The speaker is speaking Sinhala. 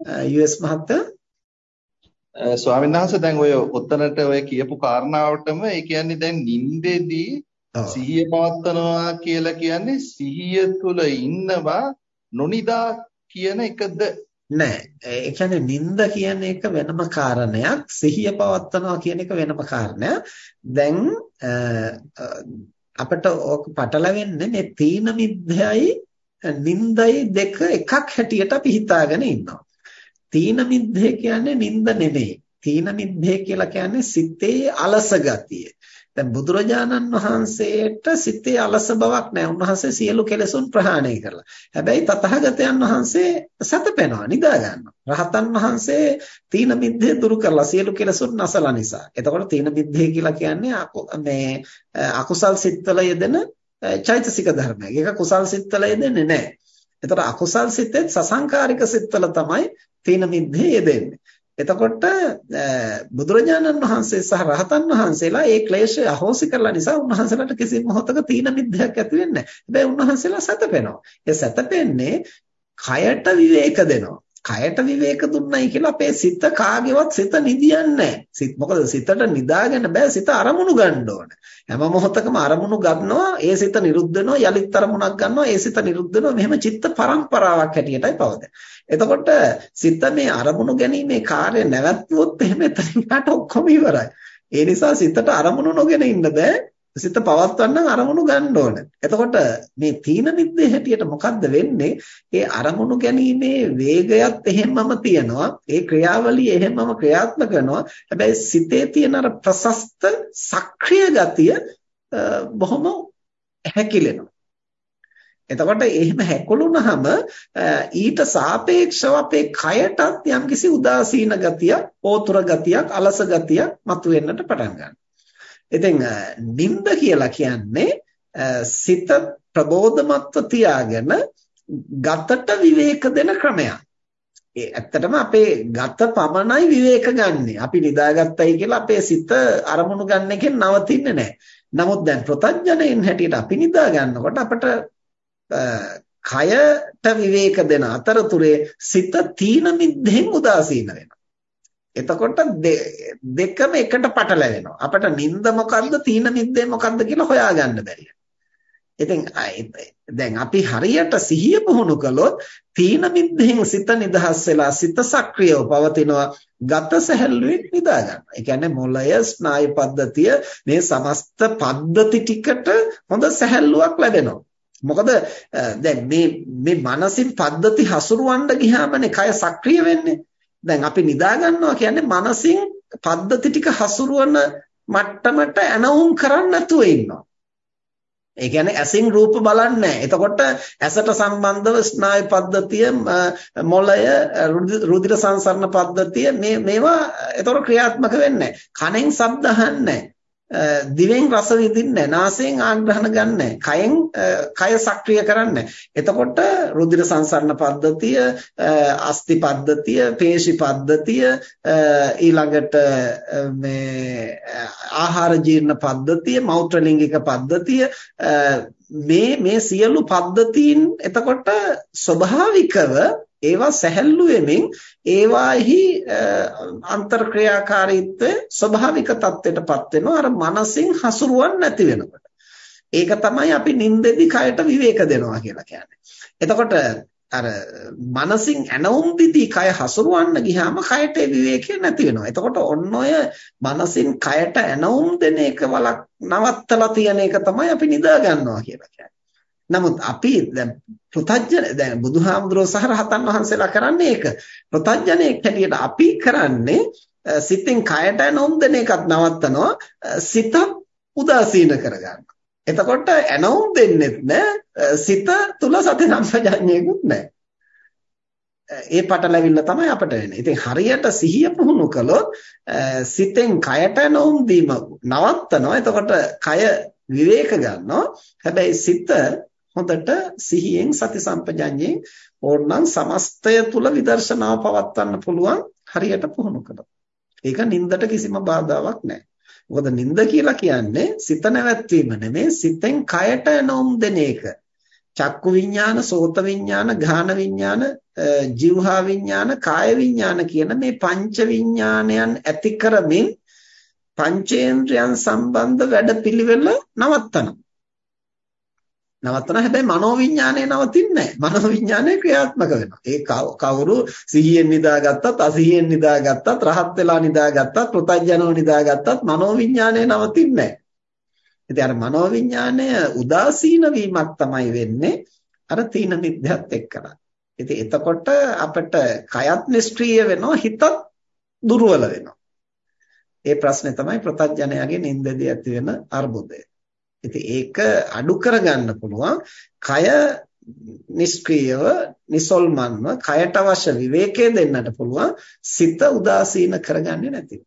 US මහත්තයා? ස්වාමීන් වහන්සේ දැන් ඔය ඔතනට ඔය කියපු කාරණාවටම ඒ කියන්නේ දැන් නිින්දෙදී සිහිය පවත්නවා කියලා කියන්නේ සිහිය තුල ඉන්නවා නොනිදා කියන එකද? නෑ. ඒ කියන්නේ නිින්ද කියන එක වෙනම කාරණයක් සිහිය පවත්නවා කියන එක වෙනම කාරණයක්. දැන් අපිට ඕක පටලවෙන්නේ මේ තීන මිද්දයයි නින්දයි දෙක එකක් හැටියට අපි හිතාගෙන ඉන්නවා. තීන මිද්දේ කියන්නේ නින්ද නෙමෙයි. තීන මිද්දේ කියලා කියන්නේ සිතේ අලස ගතිය. දැන් බුදුරජාණන් වහන්සේට සිතේ අලස බවක් නැහැ. උන්වහන්සේ සියලු කෙලෙසුන් ප්‍රහාණය කරලා. හැබැයි තථාගතයන් වහන්සේ සතපෙනවා, නිදා ගන්නවා. රහතන් වහන්සේ තීන මිද්දේ දුරු කරලා සියලු කෙලෙසුන් නැසලා නිසා. එතකොට තීන මිද්දේ කියලා කියන්නේ මේ අකුසල් සිත්වල යෙදෙන චෛතසික ධර්මයක්. ඒක කුසල් සිත්වල යෙදෙන්නේ නැහැ. එතකොට අකුසල් සිතෙත් සසංකාරික සිත්වල තමයි තීන මිද්දේ යෙදෙන්නේ. එතකොට බුදුරජාණන් වහන්සේ සහ රහතන් වහන්සේලා ඒ ක්ලේශය අහෝසි කරලා නිසා උන්වහන්සේලාට කිසි මොහොතක තීන මිද්දයක් ඇති වෙන්නේ නැහැ. හැබැයි උන්වහන්සේලා සැතපෙනවා. ඒ සැතපෙන්නේ කයට විවේක දෙනවා. කයට විවේක දුන්නයි කියලා අපේ සිත කාගේවත් සිත නිදියන්නේ සිත මොකද සිතට නිදාගෙන බෑ සිත අරමුණු ගන්න ඕන. හැම මොහොතකම අරමුණු ගන්නවා ඒ සිත නිරුද්ධ වෙනවා යලිත් අරමුණක් ගන්නවා ඒ සිත නිරුද්ධ වෙනවා මෙහෙම චිත්ත පරම්පරාවක් හැටියටයි පවතින්නේ. එතකොට සිත මේ අරමුණු ගැනීමේ කාර්ය නැවැත්වුවොත් එහෙම එතනට ඔක්කොම ඉවරයි. ඒ නිසා සිතට අරමුණු නොගෙන ඉන්න බෑ. සිත පවත්වන්න අරමුණු ගන්න ඕන. එතකොට මේ තීන මිද්දේ හැටියට මොකද්ද වෙන්නේ? ඒ අරමුණු ගැනීමේ වේගයත් එහෙමම තියෙනවා. ඒ ක්‍රියාවලිය එහෙමම ක්‍රියාත්මක කරනවා. හැබැයි සිතේ තියෙන අර ප්‍රසස්ත සක්‍රීය ගතිය බොහොම හැකිලෙනවා. එතකොට එහෙම හැකුළුනහම ඊට සාපේක්ෂව අපේ කයටත් යම්කිසි උදාසීන ගතියක්, ඕතුර ගතියක්, අලස ගතියක් මතුවෙන්නට පටන් ගන්නවා. ඉතින් නිින්ද කියලා කියන්නේ සිත ප්‍රබෝධමත්ව තියාගෙන ගතට විවේක දෙන ක්‍රමයක්. ඒ ඇත්තටම අපේ ගත පමණයි විවේක ගන්නෙ. අපි නිදාගත්තයි කියලා අපේ සිත අරමුණු ගන්න එකෙන් නවතින්නේ නැහැ. නමුත් දැන් ප්‍රතඥයෙන් හැටියට අපි නිදා ගන්නකොට අපට කයට විවේක දෙන අතරතුරේ සිත තීන මිද්දෙන් උදාසීන වෙනවා. එතකොට දෙකම එකට පටලැවෙනවා. අපිට නිින්ද මොකද්ද තීන නිින්දේ මොකද්ද කියලා හොයාගන්න බැහැ. ඉතින් දැන් අපි හරියට සිහිය පුහුණු කළොත් තීන මිද්දෙන් සිත නිදහස් වෙලා සිත සක්‍රියව පවතිනවා ගත සැහැල්ලුවෙන් නිදා ගන්නවා. ඒ කියන්නේ මොළය ස්නායු පද්ධතිය මේ සමස්ත පද්ධති ටිකට හොඳ සැහැල්ලුවක් ලැබෙනවා. මොකද දැන් මේ මේ මානසික පද්ධති හසුරවන්න ගියාමනේ කය සක්‍රිය වෙන්නේ. දැන් අපි නිදා ගන්නවා කියන්නේ මනසින් පද්ධති ටික හසුරුවන මට්ටමට ඇනවුම් කරන්න නැතුව ඉන්නවා. ඒ කියන්නේ ඇසින් රූප බලන්නේ නැහැ. එතකොට ඇසට සම්බන්ධව ස්නායු පද්ධතිය, මොළය, රුධිර සංසරණ පද්ධතිය මේ මේවා එතකොට ක්‍රියාත්මක වෙන්නේ නැහැ. කනෙන් ශබ්ද අහන්නේ නැහැ. දිවෙන් රස විඳින්නේ නාසයෙන් ආග්‍රහණ ගන්නෑ. කයෙන් කය සක්‍රිය කරන්නේ එතකොට රුධිර සංසරණ පද්ධතිය අස්ථි පද්ධතිය පේශි පද්ධතිය ඊළඟට මේ ආහාර ජීර්ණ පද්ධතිය මෞත්‍ර ලිංගික පද්ධතිය මේ මේ සියලු පද්ධතීන් එතකොට ස්වභාවිකව ඒවා සැහැල්ලු වෙමින් ඒවාෙහි අන්තර්ක්‍රියාකාරීත්වය ස්වභාවික තත්ත්වයටපත් වෙනවා අර මනසින් හසුරුවන් නැති වෙනකොට. ඒක තමයි අපි නින්දෙදි කයට විවේක දෙනවා කියලා කියන්නේ. එතකොට අර මනසින් ඇනවුම් දිදී කය හසුරවන්න ගියාම කයට විවේකය නැති වෙනවා. එතකොට ඔන්න ඔය මනසින් කයට ඇනවුම් දෙන එක වලක් නවත්තලා තියෙන එක තමයි අපි නිදා ගන්නවා කියලා කියන්නේ. නමුත් අපි දැන් පෘතජ්ජන දැන් බුදුහාමුදුරුවෝ සහ රහතන් වහන්සේලා කරන්නේ ඒක. පෘතජ්ජනෙක් හැටියට අපි කරන්නේ සිතින් කයට නොම්දෙන එකත් නවත්තනවා සිත උදාසීන කරගන්නවා. එතකොට ඇනොම් දෙන්නෙත් නෑ සිත තුල සති සම්පජඤ්ඤයකුත් නෑ. ඒ පටලැවිල්ල තමයි අපට වෙන්නේ. ඉතින් හරියට සිහිය පුහුණු කළොත් සිතෙන් කයට නොම් දීම නවත්තනවා. එතකොට කය විවේක ගන්නවා. හැබැයි සිත හොඳට සිහියෙන් සති සම්පජඤ්ඤයෙන් ඕනනම් සමස්තය තුල විදර්ශනාව පවත්වන්න පුළුවන් හරියට පුහුණු කළොත්. ඒක නින්දට කිසිම බාධාවක් නැහැ. මොකද නින්ද කියලා කියන්නේ සිත නැවැත්වීම නෙමෙයි සිතෙන් කයට නොම් දෙන එක. චක්කු විඥාන, සෝත විඥාන, ගාන විඥාන, જીවහා විඥාන, කාය විඥාන කියන මේ පංච විඥානයන් ඇති කරමින් පංචේන්ද්‍රයන් සම්බන්ධ වැඩපිළිවෙල නවත්තනවා. නවත්තන හැබැයි මනෝවිඤ්ඤාණය නවතින්නේ නැහැ. මනෝවිඤ්ඤාණය ක්‍රියාත්මක වෙනවා. ඒ කවුරු සිහියෙන් නිදාගත්තත් අසිහියෙන් නිදාගත්තත් රහත් වෙලා නිදාගත්තත් ප්‍රත්‍යඥව නිදාගත්තත් මනෝවිඤ්ඤාණය නවතින්නේ නැහැ. ඉතින් අර මනෝවිඤ්ඤාණය උදාසීන වීමක් තමයි වෙන්නේ අර තීන මිද්‍යත් එක්කලා. ඉතින් එතකොට අපිට කයත් නිෂ්ක්‍රීය වෙනවා හිතත් දුර්වල වෙනවා. ඒ ප්‍රශ්නේ තමයි ප්‍රත්‍යඥයාගේ නින්දදී ඇති වෙන අර්බුදය. ඉතින් ඒක අඩු කරගන්න පුළුවන් කය නිෂ්ක්‍රීයව නිසල්මන්ව කයට අවශ්‍ය විවේකයේ දෙන්නට පුළුවන් සිත උදාසීන කරගන්නේ නැතිව.